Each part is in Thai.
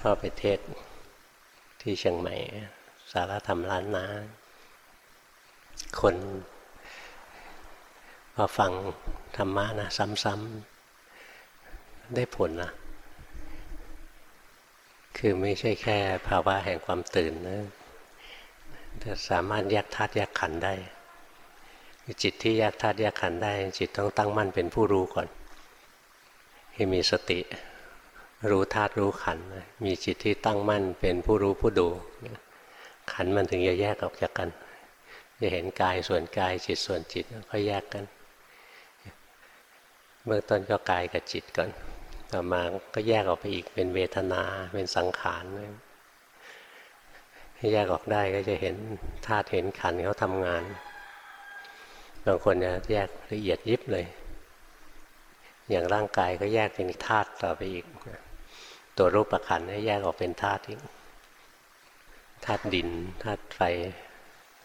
พ่อไปเทศที่เชียงใหม่ สารธรรมล้านนาคนพอฟังธรรมะนะซ้ำๆได้ผลนะคือไม่ใช่แค่ภาวะแห่งความตื่นนะแต่สามารถแยกธาตุแยกขันได้ จิตที่แยกธาตุแยกขันได้ จิตต้องตั้งมั่นเป็นผู้รู้ก่อนให้มีสติ รู้ธาตุรู้ขัน มีจิตที่ตั้งมั่นเป็นผู้รู้ผู้ดู ขันมันถึงจะแยกออกจากกัน จะเห็นกายส่วนกายจิตส่วนจิตก็แยกกัน เบื้องต้นก็กายกับจิตก่อน ต่อมาก็แยกออกไปอีกเป็นเวทนาเป็นสังขารให้แยกออกได้ก็จะเห็นธาตุเห็นขันเขาทำงาน บางคนจะแยกละเอียดยิบเลย อย่างร่างกายก็แยกเป็นธาตุต่อไปอีก ตัวรูปประขันแยกออกเป็นธาตุอีกธาตุดินธาตุไฟ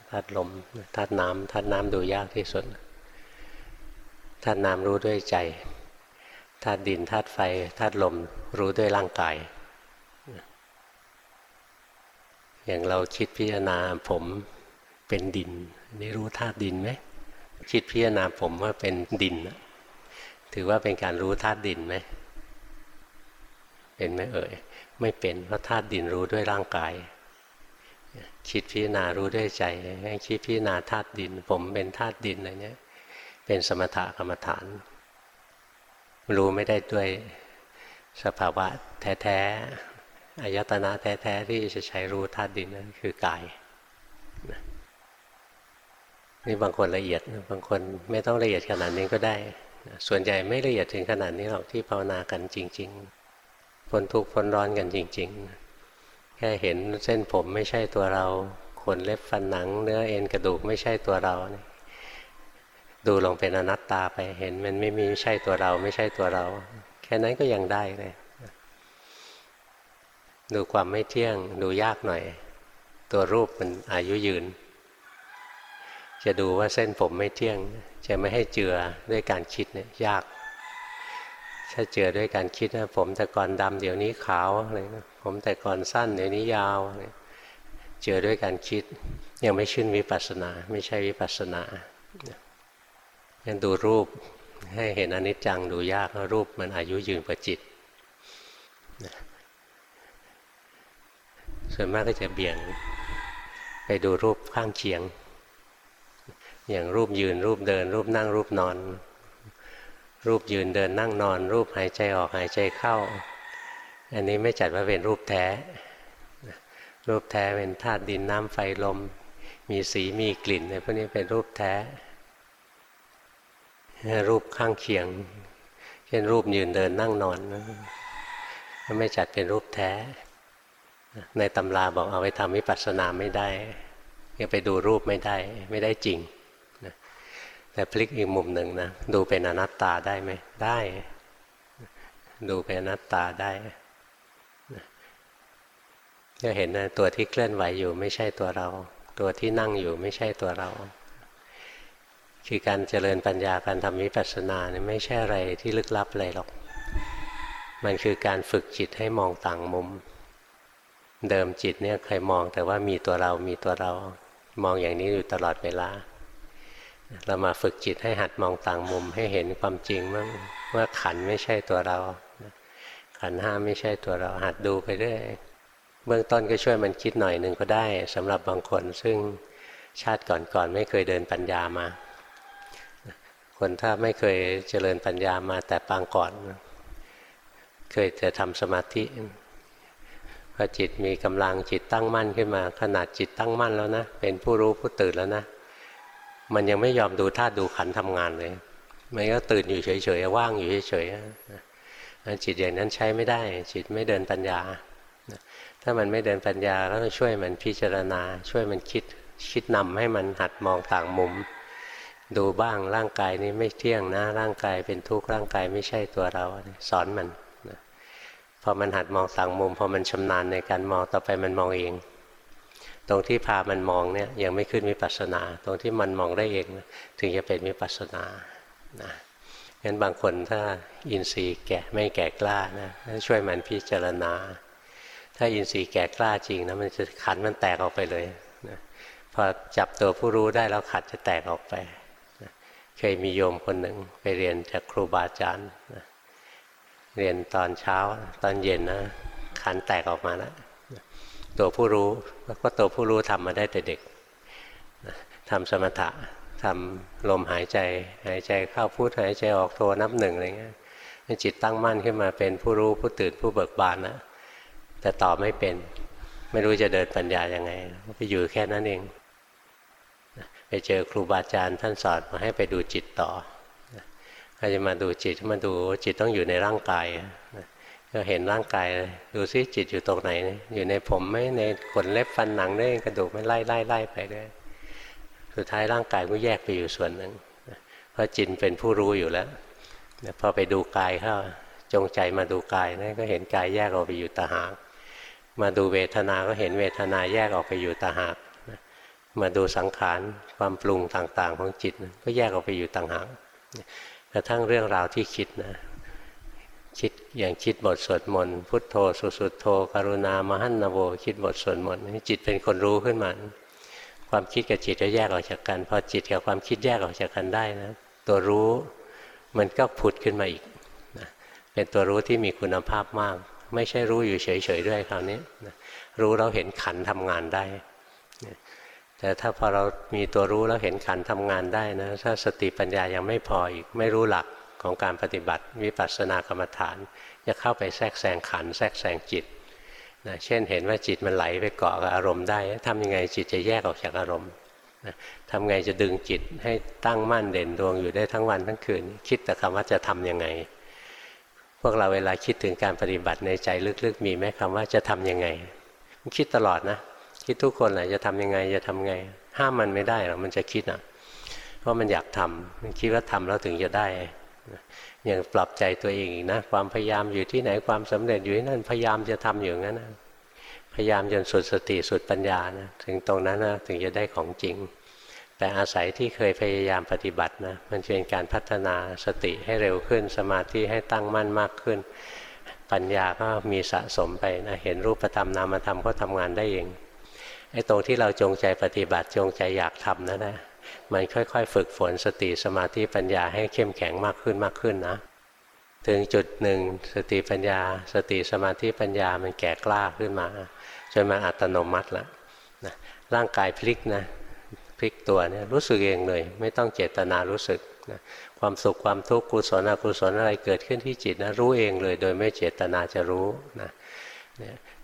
ธาตุลมธาตุน้ำธาตุน้ำดูยากที่สุดธาตุน้ำรู้ด้วยใจธาตุดินธาตุไฟธาตุลมรู้ด้วยร่างกาย อย่างเราคิดพิจารณาผมเป็นดินนี่รู้ธาตุดินไหมคิดพิจารณาผมว่าเป็นดิน ถือว่าเป็นการรู้ธาตุดินไหม เป็นไหมเอ่ยไม่เป็นเพราะธาตุดินรู้ด้วยร่างกายคิดพิจารณารู้ด้วยใจคิดพิจารณาธาตุดิน ผมเป็นธาตุดินอะไรเนี้ย เป็นสมถะกรรมฐาน รู้ไม่ได้ด้วยสภาวะแท้ๆอายตนะแท้ๆที่จะใช้รู้ธาตุดินนั่นคือกายนี่บางคนละเอียดบางคนไม่ต้องละเอียดขนาดนี้ก็ได้ ส่วนใหญ่ไม่ละเอียดถึงขนาดนี้หรอกที่ภาวนากันจริง ๆ พ้นทุกข์พ้นร้อนกันจริง ๆ แค่เห็นเส้นผมไม่ใช่ตัวเราขนเล็บฟันหนัง เนื้อเอ็นกระดูกไม่ใช่ตัวเราดูลงเป็นอนัตตาไปเห็นมันไม่มีไม่ใช่ตัวเราไม่ใช่ตัวเรา แค่นั้นก็ยังได้เลยดูความไม่เที่ยงดูยากหน่อย ตัวรูปมันอายุยืน จะดูว่าเส้นผมไม่เที่ยง จะไม่ให้เจือด้วยการคิดเนี่ยยาก ถ้าเจอด้วยการคิดนะผมแต่ก่อนดำเดี๋ยวนี้ขาวอะไรผมแต่ก่อนสั้นเดี๋ยวนี้ยาวเจอด้วยการคิด ยังไม่ชื่นวิปัสสนา ไม่ใช่วิปัสสนายังดูรูปให้เห็นอนิจจังดูยากรูปมันอายุยืนกว่าจิตส่วนมากก็จะเบี่ยงไปดูรูปข้างเคียง อย่างรูปยืนรูปเดิน รูปนั่งรูปนอน รูปยืนเดินนั่งนอน รูปหายใจออกหายใจเข้า อันนี้ไม่จัดว่าเป็นรูปแท้ รูปแท้เป็นธาตุดินน้ำไฟลม มีสีมีกลิ่นในพวกนี้เป็นรูปแท้ รูปข้างเคียง เช่นรูปยืนเดินนั่งนอนไม่จัดเป็นรูปแท้ ในตำราบอกเอาไว้ทำวิปัสสนาไม่ได้ยังไปดูรูปไม่ได้ ไม่ได้จริง แต่พลิกอีกมุมหนึ่งนะดูเป็นอนัตตาได้ไหมได้ ดูเป็นอนัตตาได้จะเห็นนะตัวที่เคลื่อนไหวอยู่ไม่ใช่ตัวเรา ตัวที่นั่งอยู่ไม่ใช่ตัวเรา คือการเจริญปัญญาการทำวิปัสสนาเนี่ยไม่ใช่อะไรที่ลึกลับอะไรหรอก มันคือการฝึกจิตให้มองต่างมุม เดิมจิตเนี่ยเคยมองแต่ว่ามีตัวเรามีตัวเรา มองอย่างนี้อยู่ตลอดเวลา เรามาฝึกจิตให้หัดมองต่างมุมให้เห็นความจริงว่าว่าขันไม่ใช่ตัวเรา ขันห้าไม่ใช่ตัวเราหัดดูไปเรื่อยเบื้องต้นก็ช่วยมันคิดหน่อยหนึ่งก็ได้สำหรับบางคนซึ่งชาติก่อนๆไม่เคยเดินปัญญามา คนถ้าไม่เคยเจริญปัญญามาแต่ปางก่อน เคยจะทำสมาธิพอจิตมีกำลังจิตตั้งมั่นขึ้นมา ขนาดจิตตั้งมั่นแล้วนะ เป็นผู้รู้ผู้ตื่นแล้วนะ มันยังไม่ยอมดูธาตุดูขันทำงานเลยมันก็ตื่นอยู่เฉยๆว่างอยู่เฉยๆจิตอย่างนั้นใช้ไม่ได้ จิตไม่เดินปัญญา ถ้ามันไม่เดินปัญญาก็ต้องช่วยมันพิจารณา ช่วยมันคิดคิดนำให้มันหัดมองต่างมุม ดูบ้างร่างกายนี้ไม่เที่ยงนะ ร่างกายเป็นทุกข์ร่างกายไม่ใช่ตัวเราสอนมันพอมันหัดมองต่างมุมพอมันชำนาญในการมองต่อไปมันมองเอง ตรงที่พามันมองเนี่ยยังไม่ขึ้นวิปัสสนา ตรงที่มันมองได้เองถึงจะเป็นวิปัสสนานะงั้นบางคนถ้าอินทรีย์แก่ไม่แก่กล้านะช่วยมันพิจารณา ถ้าอินทรีย์แก่กล้าจริงนะมันจะขันมันแตกออกไปเลยนะพอจับตัวผู้รู้ได้แล้วขัดจะแตกออกไปนะเคยมีโยมคนหนึ่งไปเรียนจากครูบาอาจารย์นะเรียนตอนเช้าตอนเย็นนะขันแตกออกมาแล้ว ตัวผู้รู้แล้วก็ตัวผู้รู้ทำมาได้แต่เด็กทำสมถะทำลมหายใจ หายใจเข้าพุทหายใจออกโทนับหนึ่งอะไรเงี้ยจิตตั้งมั่นขึ้นมาเป็นผู้รู้ผู้ตื่นผู้เบิกบานนะแต่ตอบไม่เป็น ไม่รู้จะเดินปัญญายังไงไปอยู่แค่นั้นเองไปเจอครูบาอาจารย์ท่านสอนมาให้ไปดูจิตต่อก็จะมาดูจิตมาดูจิตต้องอยู่ในร่างกาย ก็เห็นร่างกายดูซิจิตอยู่ตรงไหน อยู่ในผมไหมในขนเล็บฟันหนังได้กระดูกไม่ไล่ไล่ไล่ไปด้วยสุดท้ายร่างกายก็แยกไปอยู่ส่วนหนึ่งเพราะจิตเป็นผู้รู้อยู่แล้วพอไปดูกายเข้าจงใจมาดูกายนะก็เห็นกายแยกออกไปอยู่ตาหากมาดูเวทนาก็เห็นเวทนาแยกออกไปอยู่ตาหากมาดูสังขารความปรุงต่างๆของจิต ก็แยกออกไปอยู่ต่างหากกระทั่งเรื่องราวที่คิดนะ คิดอย่างคิดบทสวดมนต์พุทโธสุสุโธกรุณามหันนโว คิดบทสวดมนต์จิตเป็นคนรู้ขึ้นมา ความคิดกับจิตก็แยกออกจากกันพอจิตกับความคิดแยกออกจากกันได้นะตัวรู้มันก็ผุดขึ้นมาอีกนะเป็นตัวรู้ที่มีคุณภาพมาก ไม่ใช่รู้อยู่เฉยๆด้วยคราวนี้นะรู้เราเห็นขันทำงานได้แต่ถ้าพอเรามีตัวรู้แล้วเห็นขันทำงานได้นะถ้าสติปัญญายังไม่พออีกไม่รู้หลัก ของการปฏิบัติวิปัสสนากรรมฐาน จะเข้าไปแทรกแซงขันแทรกแซงจิตนะเช่นเห็นว่าจิตมันไหลไปเกาะกับอารมณ์ได้ทำยังไงจิตจะแยกออกจากอารมณ์นะทำไงจะดึงจิตให้ตั้งมั่นเด่นดวงอยู่ได้ทั้งวันทั้งคืน คิดแต่คำว่าจะทํำยังไง พวกเราเวลาคิดถึงการปฏิบัติในใจลึกๆ มีไหมคำว่าจะทํำยังไง คิดตลอดนะ คิดทุกคนแหละจะทำยังไงจะทำไง ห้ามมันไม่ได้หรอกมันจะคิดอะเพราะมันอยากทำมันคิดว่าทำแล้วถึงจะได้ อย่างปรับใจตัวเองอีกนะ ความพยายามอยู่ที่ไหนความสำเร็จอยู่ที่นั่นพยายามจะทำอยู่งั้นนะพยายามจนสุดสติสุดปัญญานะถึงตรงนั้นนะถึงจะได้ของจริง แต่อาศัยที่เคยพยายามปฏิบัตินะมันเป็นการพัฒนาสติให้เร็วขึ้น สมาธิให้ตั้งมั่นมากขึ้น ปัญญาก็มีสะสมไปนะเห็นรูปธรรมนามธรรมก็ทำงานได้เองไอ้ตรงที่เราจงใจปฏิบัติจงใจอยากทำนั่นนะ มันค่อยๆ ฝึกฝนสติสมาธิปัญญาให้เข้มแข็งมากขึ้นมากขึ้นนะ ถึงจุดหนึ่งสติปัญญา สติสมาธิปัญญามันแก่กล้าขึ้นมาจนมันอัตโนมัติแล้วนะร่างกายพลิกนะพลิกตัวเนี่ยรู้สึกเองเลย ไม่ต้องเจตนารู้สึกนะความสุขความทุกข์กุศลอกุศลอะไรเกิดขึ้นที่จิตนะรู้เองเลย โดยไม่เจตนาจะรู้นะ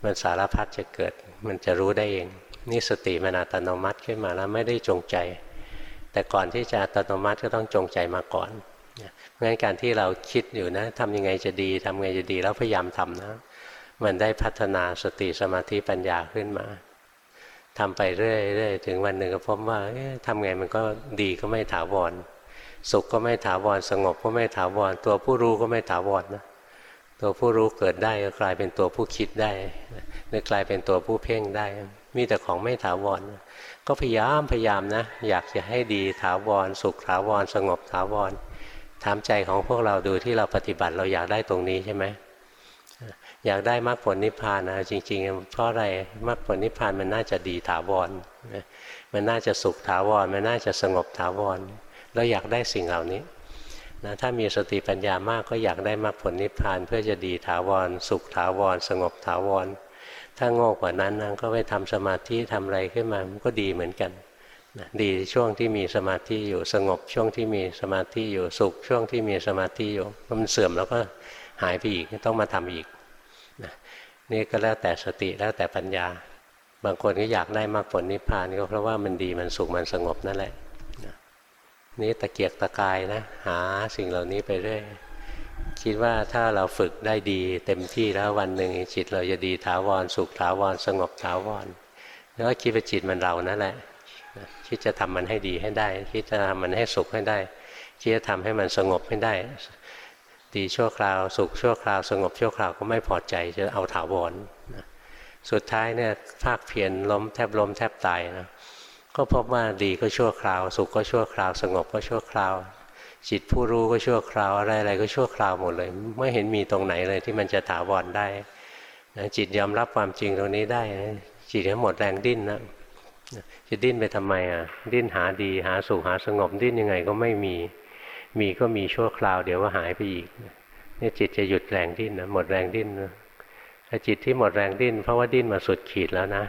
มันสารพัดจะเกิดมันจะรู้ได้เอง นี่สติมันอัตโนมัติขึ้นมาแล้วไม่ได้จงใจ แต่ก่อนที่จะอัตโนมัติก็ต้องจงใจมาก่อนเพราะฉะนั้นการที่เราคิดอยู่นะทำยังไงจะดีทำยังไงจะดีแล้วพยายามทำนะ มันได้พัฒนาสติสมาธิปัญญาขึ้นมาทำไปเรื่อยๆถึงวันหนึ่งก็พบว่าทำไงมันก็ดีก็ไม่ถาวร สุขก็ไม่ถาวรสงบก็ไม่ถาวรตัวผู้รู้ก็ไม่ถาวรนะตัวผู้รู้เกิดได้ก็กลายเป็นตัวผู้คิดได้หรือกลายเป็นตัวผู้เพ่งได้ มีแต่ของไม่ถาวร ก็พยายามพยายามนะ อยากจะให้ดีถาวร สุขถาวร สงบถาวรถามใจของพวกเราดูที่เราปฏิบัติเราอยากได้ตรงนี้ใช่ไหมอยากได้มรรคผลนิพพานนะจริง ๆ เพราะอะไรมรรคผลนิพพานมันน่าจะดีถาวรมันน่าจะสุขถาวร มันน่าจะสงบถาวรเราอยากได้สิ่งเหล่านี้นะถ้ามีสติปัญญามากก็อยากได้มรรคผลนิพพาน เพื่อจะดีถาวร สุขถาวร สงบถาวร ถ้าโง่กว่านั้นนะก็ไปทำสมาธิทำอะไรขึ้นมามันก็ดีเหมือนกันนะดีช่วงที่มีสมาธิอยู่สงบ ช่วงที่มีสมาธิอยู่สุข ช่วงที่มีสมาธิอยู่มันเสื่อมแล้วก็หายไปอีกต้องมาทำอีกนะนี่ก็แล้วแต่สติแล้วแต่ปัญญา บางคนก็อยากได้มรรคผลนิพพานก็เพราะว่ามันดีมันสุขมันสงบนั่นแหละนี่ตะเกียกตะกายนะ หาสิ่งเหล่านี้ไปเรื่อย คิดว่าถ้าเราฝึกได้ดีเต็มที่แล้ววันหนึ่งจิตเราจะดีถาวรสุขถาวรสงบถาวรแล้วคิดว่าจิตมันเรานั่นแหละคิดจะทำมันให้ดีให้ได้ คิดจะทำมันให้สุขให้ได้คิดจะทำให้มันสงบให้ได้ ดีชั่วคราวสุขชั่วคราว สงบชั่วคราวก็ไม่พอใจจะเอาถาวรสุดท้ายเนี่ยภาคเพียรล้มแทบล้มแทบตายนะก็พบว่าดีก็ชั่วคราว สุขก็ชั่วคราว สงบก็ชั่วคราว จิตผู้รู้ก็ชั่วคราวอะไรอะไรก็ชั่วคราวหมดเลย ไม่เห็นมีตรงไหนเลยที่มันจะถาวรได้นะจิตยอมรับความจริงตรงนี้ได้จิตก็หมดแรงดิ้นนะจะดิ้นไปทำไมอะ ดิ้นหาดีหาสุขหาสงบดิ้นยังไงก็ไม่มี มีก็มีชั่วคราว เดี๋ยวก็หายไปอีกนี่จิตจะหยุดแรงดิ้นนะหมดแรงดิ้นนะถ้าจิตที่หมดแรงดิ้น เพราะว่าดิ้นมาสุดขีดแล้วนะ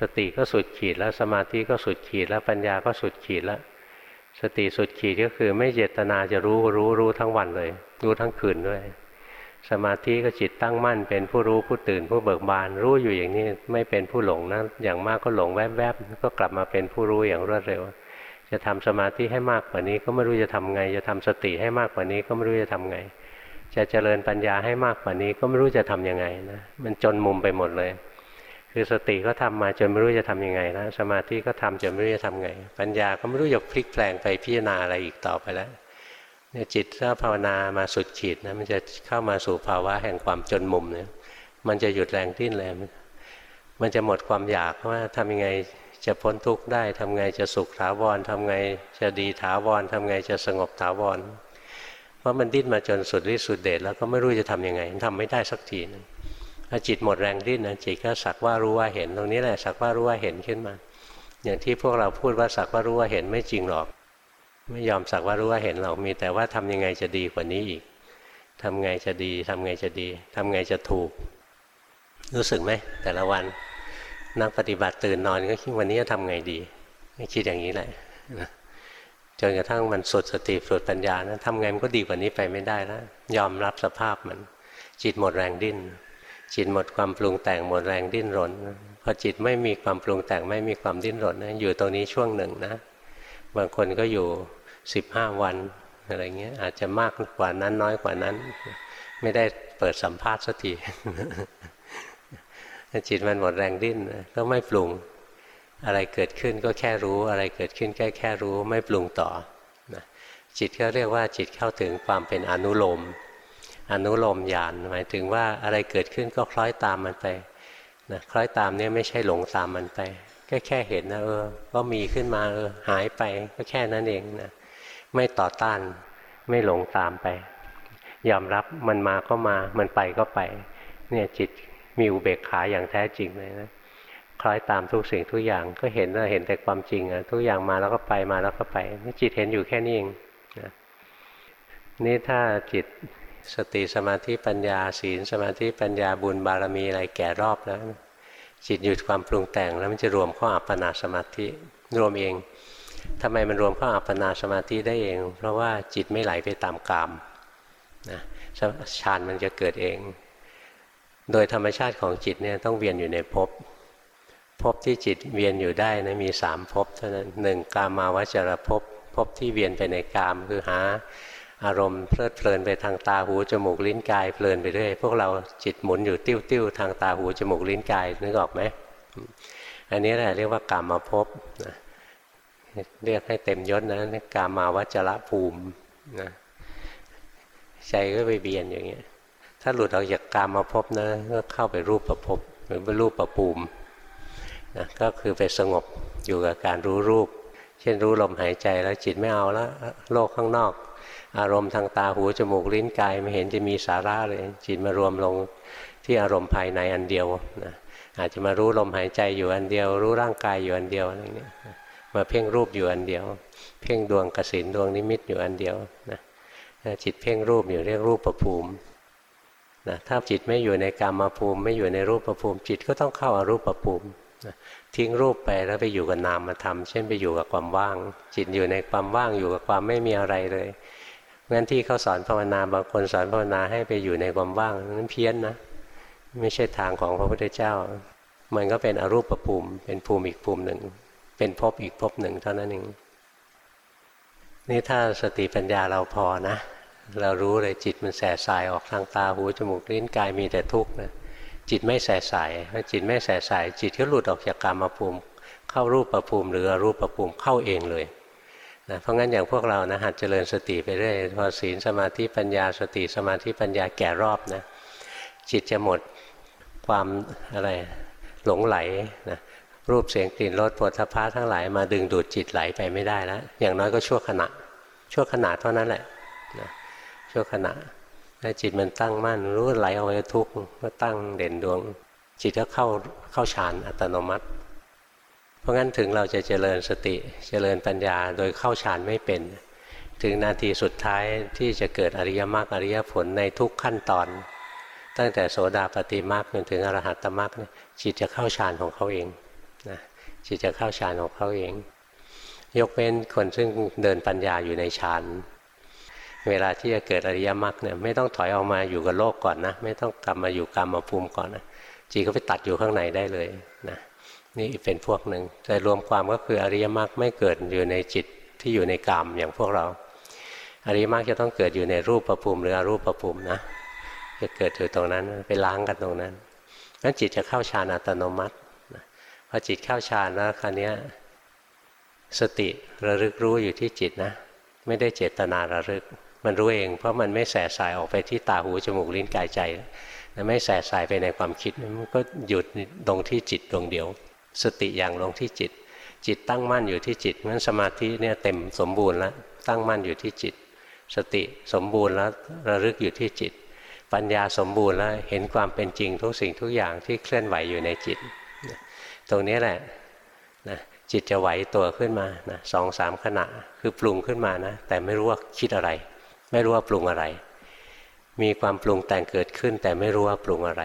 สติก็สุดขีดแล้วสมาธิก็สุดขีดแล้วปัญญาก็สุดขีดแล้ว สติสุดขีดก็คือไม่เจตนาจะรู้รู้รู้ทั้งวันเลย รู้ทั้งคืนด้วย สมาธิก็จิตตั้งมั่น เป็นผู้รู้ผู้ตื่นผู้เบิกบาน รู้อยู่อย่างนี้ไม่เป็นผู้หลงนะอย่างมากก็หลงแวบๆก็กลับมาเป็นผู้รู้อย่างรวดเร็ว จะทำสมาธิให้มากกว่านี้ก็ไม่รู้จะทำไง จะทำสติให้มากกว่านี้ก็ไม่รู้จะทำไง จะเจริญปัญญาให้มากกว่านี้ก็ไม่รู้จะทํำยังไงนะมันจนมุมไปหมดเลย คือสติก็ทำมาจนไม่รู้จะทํำยังไงนะสมาธิก็ทำจนไม่รู้จะทำไง ปัญญาก็ไม่รู้จะพลิกแปลงไปพิจารณาอะไรอีกต่อไปแล้วเนี่ยจิตถ้าภาวนามาสุดขีดนะมันจะเข้ามาสู่ภาวะแห่งความจนมุมเนี่ยมันจะหยุดแรงดิ้นเลยมันจะหมดความอยากว่าทำยังไงจะพ้นทุกข์ได้ทำไงจะสุขถาวรทำไงจะดีถาวรทำไงจะสงบถาวรเพราะมันดิ้นมาจนสุดฤทธิ์สุดเดชแล้วก็ไม่รู้จะทํำยังไงทำไม่ได้สักทีนึง ถ้าจิตหมดแรงดิ้นนะจิตก็สักว่ารู้ว่าเห็นตรงนี้แหละสักว่ารู้ว่าเห็นขึ้นมา อย่างที่พวกเราพูดว่าสักว่ารู้ว่าเห็นไม่จริงหรอก ไม่ยอมสักว่ารู้ว่าเห็นเรามี แต่ว่าทำยังไงจะดีกว่านี้อีกทำไงจะดีทำไงจะดีทำไงจะถูก รู้สึกไหมแต่ละวันนักปฏิบัติตื่นนอนก็คิดวันนี้จะทำไงดีคิดอย่างนี้แหละจนกระทั่งมันสุดสติสุดปัญญานะทำไงมันก็ดีกว่านี้ไปไม่ได้แล้วยอมรับสภาพมัน จิตหมดแรงดิ้น จิตหมดความปรุงแต่งหมดแรงดิ้นรนพอจิตไม่มีความปรุงแต่งไม่มีความดิ้นรนนะอยู่ตรงนี้ช่วงหนึ่งนะ บางคนก็อยู่สิบห้าวันอะไรเงี้ยอาจจะมากกว่านั้นน้อยกว่านั้น ไม่ได้เปิดสัมภาษณ์สักทีจิตมันหมดแรงดิ้นก็ไม่ปรุงอะไรเกิดขึ้นก็แค่รู้อะไรเกิดขึ้นแค่แค่รู้ไม่ปรุงต่อนะจิตก็เรียกว่าจิตเข้าถึงความเป็นอนุโลม อนุโลมญาณหมายถึงว่าอะไรเกิดขึ้นก็คล้อยตามมันไปนะคล้อยตามเนี่ยไม่ใช่หลงตามมันไปแค่แค่เห็นนะเออก็มีขึ้นมาเออหายไปก็แค่นั้นเองนะไม่ต่อต้านไม่หลงตามไป ยอมรับมันมาก็มามันไปก็ไป เนี่ยจิตมีอุเบกขาอย่างแท้จริงเลยนะคล้อยตามทุกสิ่งทุกอย่างก็เห็นว่าเห็นแต่ความจริงอะทุกอย่างมาแล้วก็ไปมาแล้วก็ไปนี่จิตเห็นอยู่แค่นี้เองนะนี่ถ้าจิต สติสมาธิปัญญาศีลสมาธิปัญญาบุญบารมีอะไรแก่รอบแล้วจิตหยุดความปรุงแต่งแล้วมันจะรวมข้ออัปปนาสมาธิรวมเองทำไมมันรวมเข้าอัปปนาสมาธิได้เอง เพราะว่าจิตไม่ไหลไปตามกามนะฌานมันจะเกิดเอง โดยธรรมชาติของจิตเนี่ยต้องเวียนอยู่ในภพภพที่จิตเวียนอยู่ได้นะมีสามภพเท่านั้นหนึ่งกามาวจรภพภพที่เวียนไปในกามคือหา อารมณ์เพลิดเพลินไปทางตาหูจมูกลิ้นกายเพลินไปเรื่อยพวกเราจิตหมุนอยู่ติ้วติ้วทางตาหูจมูกลิ้นกายนึกออกไหมอันนี้แหละเรียกว่ากามาภพนะเรียกให้เต็มยศนะกามาวัจระภูมินะใจก็ไปเบียนอย่างเงี้ย ถ้าหลุดออกจากกามาพบนะก็เข้าไปรูปประพบหรือไปรูปประภูมินะก็คือไปสงบอยู่กับการรู้รูป เช่นรู้ลมหายใจแล้วจิตไม่เอาแล้วโลกข้างนอก อารมณ์ทางตาหูจมูกลิ้นกายไม่เห็นจะมีสาระเลยจิตมารวมลงที่อารมณ์ภายในอันเดียวนะอาจจะมารู้ลมหายใจอยู่อันเดียว รู้ร่างกายอยู่อันเดียวอะไรเงี้ยมาเพ่งรูปอยู่อันเดียว เพ่งดวงกสินดวงนิมิตอยู่อันเดียวนะจิตเพ่งรูปอยู่เรียกรูปประภูมินะถ้าจิตไม่อยู่ในกรรมภูมิ ไม่อยู่ในรูปประภูมิ จิตก็ต้องเข้าอารูปประภูมินะทิ้งรูปไปแล้วไปอยู่กับนามมาทำเช่นไปอยู่กับความว่าง จิตอยู่ในความว่างอยู่กับความไม่มีอะไรเลย งั้นที่เขาสอนภาวนาบางคนสอนภาวนาให้ไปอยู่ในความว่างนั้นเพี้ยนนะ ไม่ใช่ทางของพระพุทธเจ้า มันก็เป็นอรูปประภูมิ เป็นภูมิอีกภูมิหนึ่ง เป็นภพอีกภพหนึ่งเท่านั้นเองนี่ถ้าสติปัญญาเราพอนะ เรารู้เลยจิตมันแสสายออกทางตาหูจมูกลิ้นกายมีแต่ทุกข์นะจิตไม่แสสายถ้าจิตไม่แสสาย จิตก็หลุดออกจากกามภูมิ เข้ารูปประภูมิหรือรูปประภูมิเข้าเองเลย นะเพราะงั้นอย่างพวกเรานะหัดเจริญสติไปเรื่อยพอศีลสมาธิปัญญาสติสมาธิปัญญาแก่รอบนะจิตจะหมดความอะไรหลงไหลนะรูปเสียงกลิ่นรสปวดทพะทั้งหลายมาดึงดูดจิตไหลไปไม่ได้แล้วอย่างน้อยก็ชั่วขณะ ชั่วขณะเท่านั้นแหละนะชั่วขณะถ้าจิตมันตั้งมั่นรู้ไหลออกไปทุกข์ก็ตั้งเด่นดวง จิตก็เข้าเข้าฌานอัตโนมัติ ราะงั้นถึงเราจะเจริญสติเจริญปัญญาโดยเข้าฌานไม่เป็น ถึงนาทีสุดท้ายที่จะเกิดอริยมรรคอริยผลในทุกขั้นตอน ตั้งแต่โสดาปฏิมรรคจนถึงอรหัตมรรคจิตจะเข้าฌานของเขาเองนะจิตจะเข้าฌานของเขาเอง ยกเว้นคนซึ่งเดินปัญญาอยู่ในฌานเวลาที่จะเกิดอริยมรรคเนี่ยไม่ต้องถอยออกมาอยู่กับโลกก่อนนะ ไม่ต้องกลับมาอยู่กรรมภูมิก่อนนะจิตก็ไปตัดอยู่ข้างในได้เลยนะ นี่เป็นพวกหนึ่งแต่รวมความก็คืออริยมรรคไม่เกิดอยู่ในจิตที่อยู่ในกรรมอย่างพวกเรา อริยมรรคจะต้องเกิดอยู่ในรูปประภูมิหรืออรูปประภูมินะจะเกิดอยู่ตรงนั้นไปล้างกันตรงนั้นนั้นจิตจะเข้าฌานอัตโนมัติพอจิตเข้าฌานแล้วคราวนี้สติระลึกรู้อยู่ที่จิตนะ ไม่ได้เจตนาระลึก มันรู้เอง เพราะมันไม่แส่สายออกไปที่ตาหูจมูกลิ้นกายใจไม่แส่สายไปในความคิดมันก็หยุดลงที่จิตดวงเดียว สติอย่างลงที่จิต จิตตั้งมั่นอยู่ที่จิตงั้นสมาธิเนี่ยเต็มสมบูรณ์แล้วตั้งมั่นอยู่ที่จิต สติสมบูรณ์แล้วระลึกอยู่ที่จิต ปัญญาสมบูรณ์แล้วเห็นความเป็นจริงทุกสิ่งทุกอย่างที่เคลื่อนไหวอยู่ในจิต ตรงนี้แหละนะจิตจะไหวตัวขึ้นมานะสองสามขณะคือปรุงขึ้นมานะ แต่ไม่รู้ว่าคิดอะไร ไม่รู้ว่าปรุงอะไร มีความปรุงแต่งเกิดขึ้น แต่ไม่รู้ว่าปรุงอะไร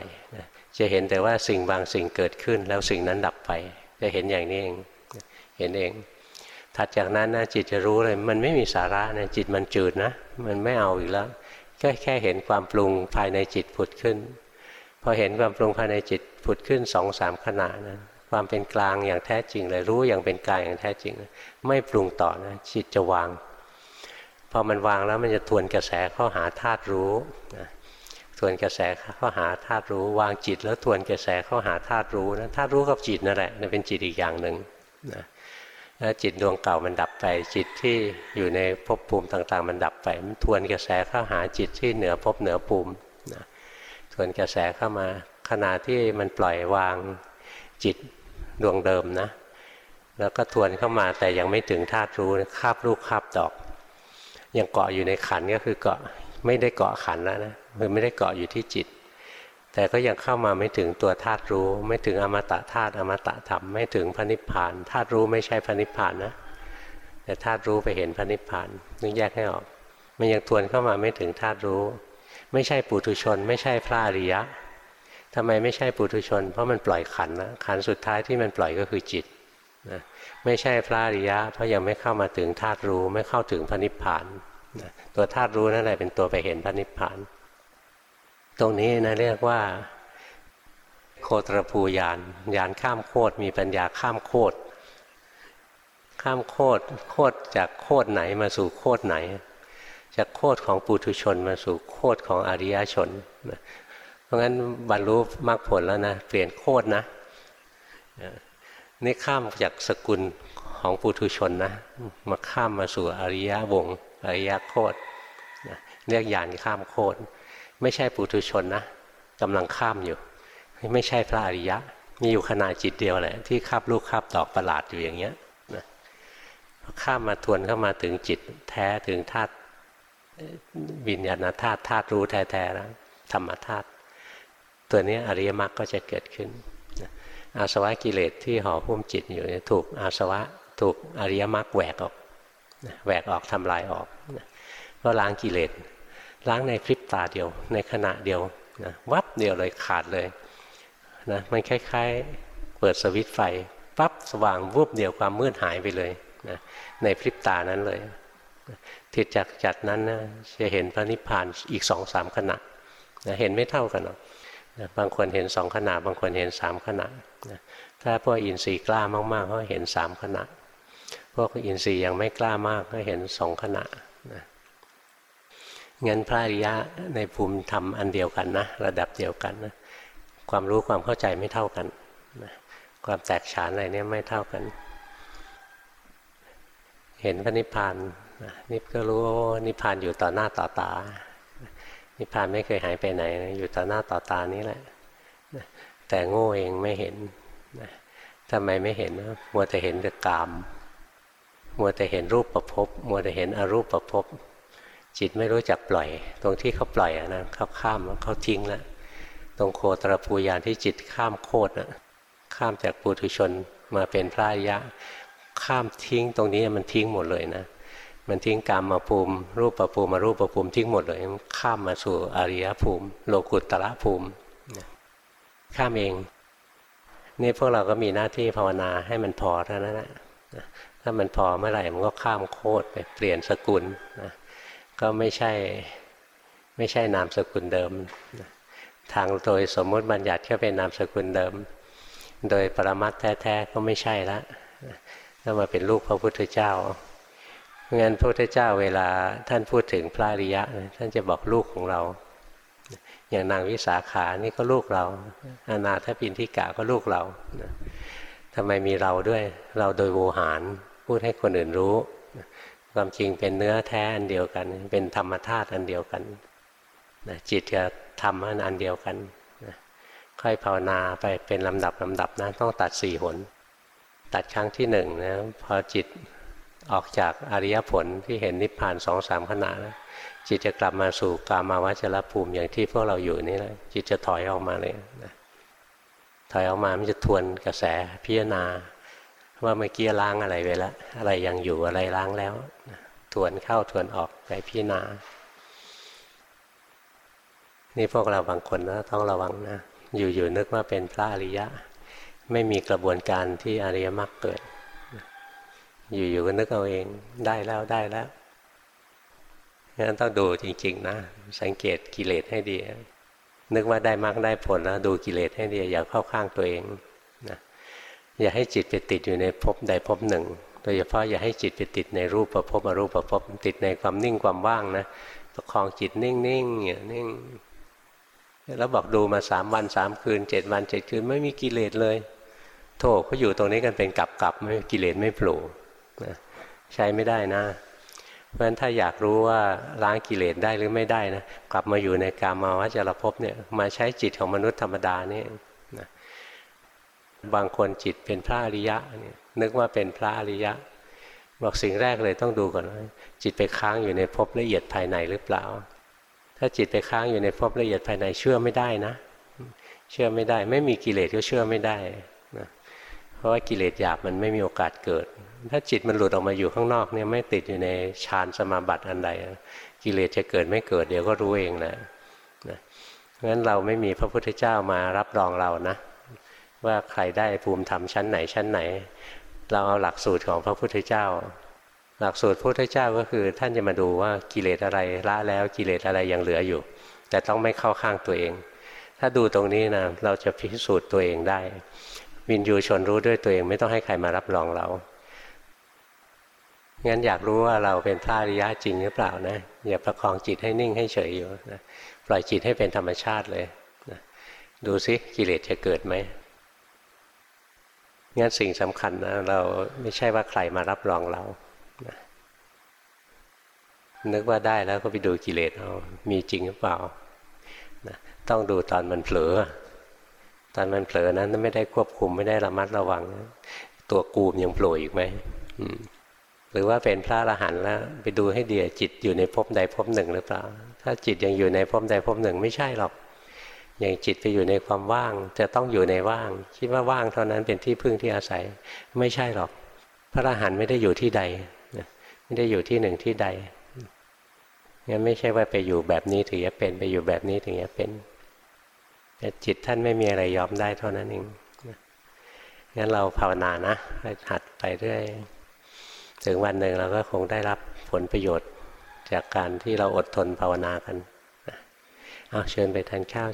จะเห็นแต่ว่าสิ่งบางสิ่งเกิดขึ้น แล้วสิ่งนั้นดับไป จะเห็นอย่างนี้เองเห็นเอง ถัดจากนั้นนะจิตจะรู้เลยมันไม่มีสาระนะจิตมันจืดนะ มันไม่เอาอีกแล้วแค่แค่เห็นความปรุงภายในจิตผุดขึ้นพอเห็นความปรุงภายในจิตผุดขึ้นสองสามขณะนะความเป็นกลางอย่างแท้จริงเลยรู้อย่างเป็นกลางอย่างแท้จริง ไม่ปรุงต่อนะจิตจะวางพอมันวางแล้วมันจะทวนกระแสเข้าหาธาตุรู้นะ ทวนกระแสเข้าหาธาตุรู้ วางจิตแล้วทวนกระแสเข้าหาธาตุรู้นะธาตุรู้กับจิตนั่นแหละนั่นเป็นจิตอีกอย่างหนึ่งนะแล้วจิตดวงเก่ามันดับไป จิตที่อยู่ในภพภูมิต่างๆ มันดับไปมันทวนกระแสเข้าหาจิตที่เหนือภพเหนือภูมินะทวนกระแสเข้ามาขณะที่มันปล่อยวางจิตดวงเดิมนะ แล้วก็ทวนเข้ามาแต่ยังไม่ถึงธาตุรู้คาบลูกคาบดอก ยังเกาะอยู่ในขันก็คือเกาะไม่ได้เกาะขันแล้วนะ คือไม่ได้เกาะอยู่ที่จิต แต่ก็ยังเข้ามาไม่ถึงตัวธาตุรู้ ไม่ถึงอมตะธาตุอมตะธรรมไม่ถึงพระนิพพานธาตุรู้ไม่ใช่พระนิพพานนะแต่ธาตุรู้ไปเห็นพระนิพพานนึกแยกให้ออก มันยังทวนเข้ามาไม่ถึงธาตุรู้ ไม่ใช่ปุถุชน ไม่ใช่พระอริยะทำไมไม่ใช่ปุถุชน เพราะมันปล่อยขันนะขันสุดท้ายที่มันปล่อยก็คือจิตนะไม่ใช่พระอริยะ เพราะยังไม่เข้ามาถึงธาตุรู้ ไม่เข้าถึงพระนิพพานตัวธาตุรู้นั่นแหละเป็นตัวไปเห็นพระนิพพาน ตรงนี้นะเรียกว่า โคตรภูยานยานข้ามโคตรมีปัญญาข้ามโคตรข้ามโคตรโคตรจากโคตรไหนมาสู่โคตรไหน จากโคตรของปุถุชนมาสู่โคตรของอริยชน เพราะงั้นบรรลุมรรคผลแล้วนะเปลี่ยนโคตรนะนี่ข้ามจากสกุลของปุถุชนนะมาข้ามมาสู่อริยวงอริยโคตรเรียกญาณข้ามโคตร ไม่ใช่ปุถุชนนะกำลังข้ามอยู่ ไม่ใช่พระอริยะ มีอยู่ขนาดจิตเดียวแหละที่คาบลูกคาบดอกประหลาดอยู่อย่างเงี้ยนะข้ามมาทวนเข้ามาถึงจิตแท้ถึงธาตุวิญญาณธาตุธาตุรู้แท้ๆแล้วธรรมธาตุตัวนี้อริยมรรคก็จะเกิดขึ้น อาสวะกิเลสที่ห่อหุ้มจิตอยู่ถูกอาสวะถูกอริยมรรคแหวกออกแหวกออกทำลายออกก็ล้างกิเลส ล้างในพริบตาเดียว ในขณะเดียวนะวับเดียวเลยขาดเลยนะมันคล้ายๆเปิดสวิตไฟปั๊บสว่างวูบเดียวความมืดหายไปเลยนะในพริบตานั้นเลยทิดจากจัดนั้นนะจะเห็นพระนิพพานอีกสองสามขณะนะเห็นไม่เท่ากันหรอกนะบางคนเห็นสองขณะ บางคนเห็นสามขณะนะถ้าพวกอินทรีย์กล้ามากๆก็เห็นสามขณะ พวกอินทรีย์ยังไม่กล้ามากก็เห็นสองขณะนะ งั้นพระอริยะในภูมิธรรมอันเดียวกันนะระดับเดียวกันนะความรู้ความเข้าใจไม่เท่ากันนะความแตกฉานอะไรเนี่ยไม่เท่ากัน เห็นพระนิพพานนิพก็รู้ว่านิพพานอยู่ต่อหน้าต่อตา นิพพานไม่เคยหายไปไหนอยู่ต่อหน้าต่อตานี้แหละแต่โง่เองไม่เห็นทำไมไม่เห็นมัวแต่เห็นแต่กาม มัวแต่เห็นรูปประพบมัวแต่เห็นอรูปประพบ จิตไม่รู้จักปล่อย ตรงที่เขาปล่อยนะเขาข้ามเขาทิ้งแล้วตรงโคตรภูยานที่จิตข้ามโคตรนะข้ามจากปุถุชนมาเป็นพระยะ ข้ามทิ้งตรงนี้มันทิ้งหมดเลยนะ มันทิ้งกรรมมาภูมิ รูปประภูมิมารูปประภูมิทิ้งหมดเลย ข้ามมาสู่อริยภูมิ โลกุตตระภูมิข้ามเองนี่พวกเราก็มีหน้าที่ภาวนาให้มันพอเท่านั้นแหละถ้ามันพอเมื่อไหร่มันก็ข้ามโคตรไปเปลี่ยนสกุลนะ ก็ไม่ใช่ไม่ใช่นามสกุลเดิม ทางโดยสมมติบัญญัติก็เป็นนามสกุลเดิม โดยปรมัตแท้ๆก็ไม่ใช่ละถ้ามาเป็นลูกพระพุทธเจ้าเงั้นพระพุทธเจ้าเวลาท่านพูดถึงพระอริยะ ท่านจะบอกลูกของเรา อย่างนางวิสาขานี่ก็ลูกเราอานาถปินทิกะก็ลูกเราทำไมมีเราด้วย เราโดยโวหารพูดให้คนอื่นรู้ ความจริงเป็นเนื้อแท้อันเดียวกัน เป็นธรรมธาตุอันเดียวกันจิตกับธรรมอันเดียวกันค่อยภาวนาไปเป็นลำดับลำดับนะต้องตัดสี่หน ตัดครั้งที่หนึ่งนะพอจิตออกจากอริยผลที่เห็นนิพพานสองสามขณะแล้วจิตจะกลับมาสู่กามาวจรภูมิอย่างที่พวกเราอยู่นี่แหละจิตจะถอยออกมาเลยนะถอยออกมามันจะทวนกระแสพิจารณา ว่าเมื่อกี้ล้างอะไรไปแล้วอะไรยังอยู่อะไรล้างแล้วทวนเข้าทวนออกไปพิจารณานี่พวกเราบางคนนะต้องระวังนะ อยู่ๆนึกว่าเป็นพระอริยะ ไม่มีกระบวนการที่อริยมรรคเกิด อยู่ๆก็นึกเอาเองได้แล้วได้แล้วงั้นต้องดูจริง ๆ นะ สังเกตกิเลสให้ดี นึกว่าได้มรรคได้ผลแล้วดูกิเลสให้ดีอย่าเข้าข้างตัวเองนะ อย่าให้จิตไปติดอยู่ในภพใดภพหนึ่ง โดยเฉพาะอย่าให้จิตไปติดในรูปประพบอรูปประพบติดในความนิ่งความว่างนะประคองจิตนิ่งๆอย่างนิ่งแล้วบอกดูมาสามวันสามคืนเจ็ดวันเจ็ดคืนไม่มีกิเลสเลย โถเขาอยู่ตรงนี้กันเป็นกับกับไม่กิเลสไม่โผล่นะใช้ไม่ได้นะเพราะฉะนั้นถ้าอยากรู้ว่าล้างกิเลสได้หรือไม่ได้นะกลับมาอยู่ในกามาวจรภพเนี่ยมาใช้จิตของมนุษย์ธรรมดานี่ บางคนจิตเป็นพระอริยะนี่นึกว่าเป็นพระอริยะ บอกสิ่งแรกเลยต้องดูก่อนว่าจิตไปค้างอยู่ในภพละเอียดภายในหรือเปล่า ถ้าจิตไปค้างอยู่ในภพละเอียดภายในเชื่อไม่ได้นะ เชื่อไม่ได้ ไม่มีกิเลสก็เชื่อไม่ได้นะเพราะว่ากิเลสหยาบมันไม่มีโอกาสเกิด ถ้าจิตมันหลุดออกมาอยู่ข้างนอกเนี่ยไม่ติดอยู่ในฌานสมาบัติอันใดกิเลสจะเกิดไม่เกิดเดี๋ยวก็รู้เองแหละนะงั้นเราไม่มีพระพุทธเจ้ามารับรองเรานะ ว่าใครได้ภูมิธรรมชั้นไหนชั้นไหน เราเอาหลักสูตรของพระพุทธเจ้า หลักสูตรพระพุทธเจ้าก็คือ ท่านจะมาดูว่ากิเลสอะไรละแล้วกิเลสอะไรยังเหลืออยู่ แต่ต้องไม่เข้าข้างตัวเอง ถ้าดูตรงนี้นะเราจะพิสูจน์ตัวเองได้ วินยูชนรู้ด้วยตัวเองไม่ต้องให้ใครมารับรองเรางั้นอยากรู้ว่าเราเป็นพระอริยะจริงหรือเปล่านะอย่าประคองจิตให้นิ่งให้เฉยอยู่นะปล่อยจิตให้เป็นธรรมชาติเลยนะดูซิกิเลสจะเกิดไหม งั้นสิ่งสำคัญนะเราไม่ใช่ว่าใครมารับรองเรานะนึกว่าได้แล้วก็ไปดูกิเลสเอา มีจริงหรือเปล่านะต้องดูตอนมันเผลอ ตอนมันเผลอนั้นไม่ได้ควบคุมไม่ได้ระมัดระวัง ตัวกูมยังโผล่อีกไหมหรือว่าเป็นพระอรหันต์แล้ว ไปดูให้เดียจิตอยู่ในภพใดภพหนึ่งหรือเปล่า ถ้าจิตยังอยู่ในภพใดภพหนึ่งไม่ใช่หรอก อย่างจิตไปอยู่ในความว่าง จะต้องอยู่ในว่าง คิดว่าว่างเท่านั้นเป็นที่พึ่งที่อาศัย ไม่ใช่หรอก พระอรหันต์ไม่ได้อยู่ที่ใดไม่ได้อยู่ที่หนึ่งที่ใดงั้นไม่ใช่ว่าไปอยู่แบบนี้ถึงจะเป็นไปอยู่แบบนี้ถึงจะเป็นแต่จิตท่านไม่มีอะไรยอมได้เท่านั้นเองงั้นเราภาวนานะหัดไปเรื่อยถึงวันหนึ่งเราก็คงได้รับผลประโยชน์จากการที่เราอดทนภาวนากันเอาเชิญไปทานข้าว